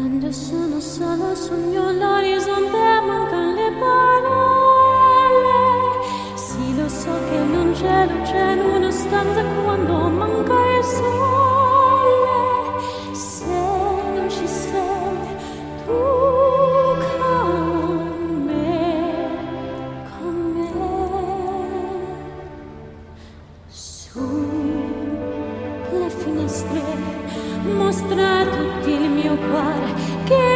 Quando sono solo sogno l'orizzonte, mancano le parole. Sì, lo so che non c'è luce in una stanza quando manca il sole. Se non ci sei tu con me, con me. Su le finestre mostra a tutti il mio cuore che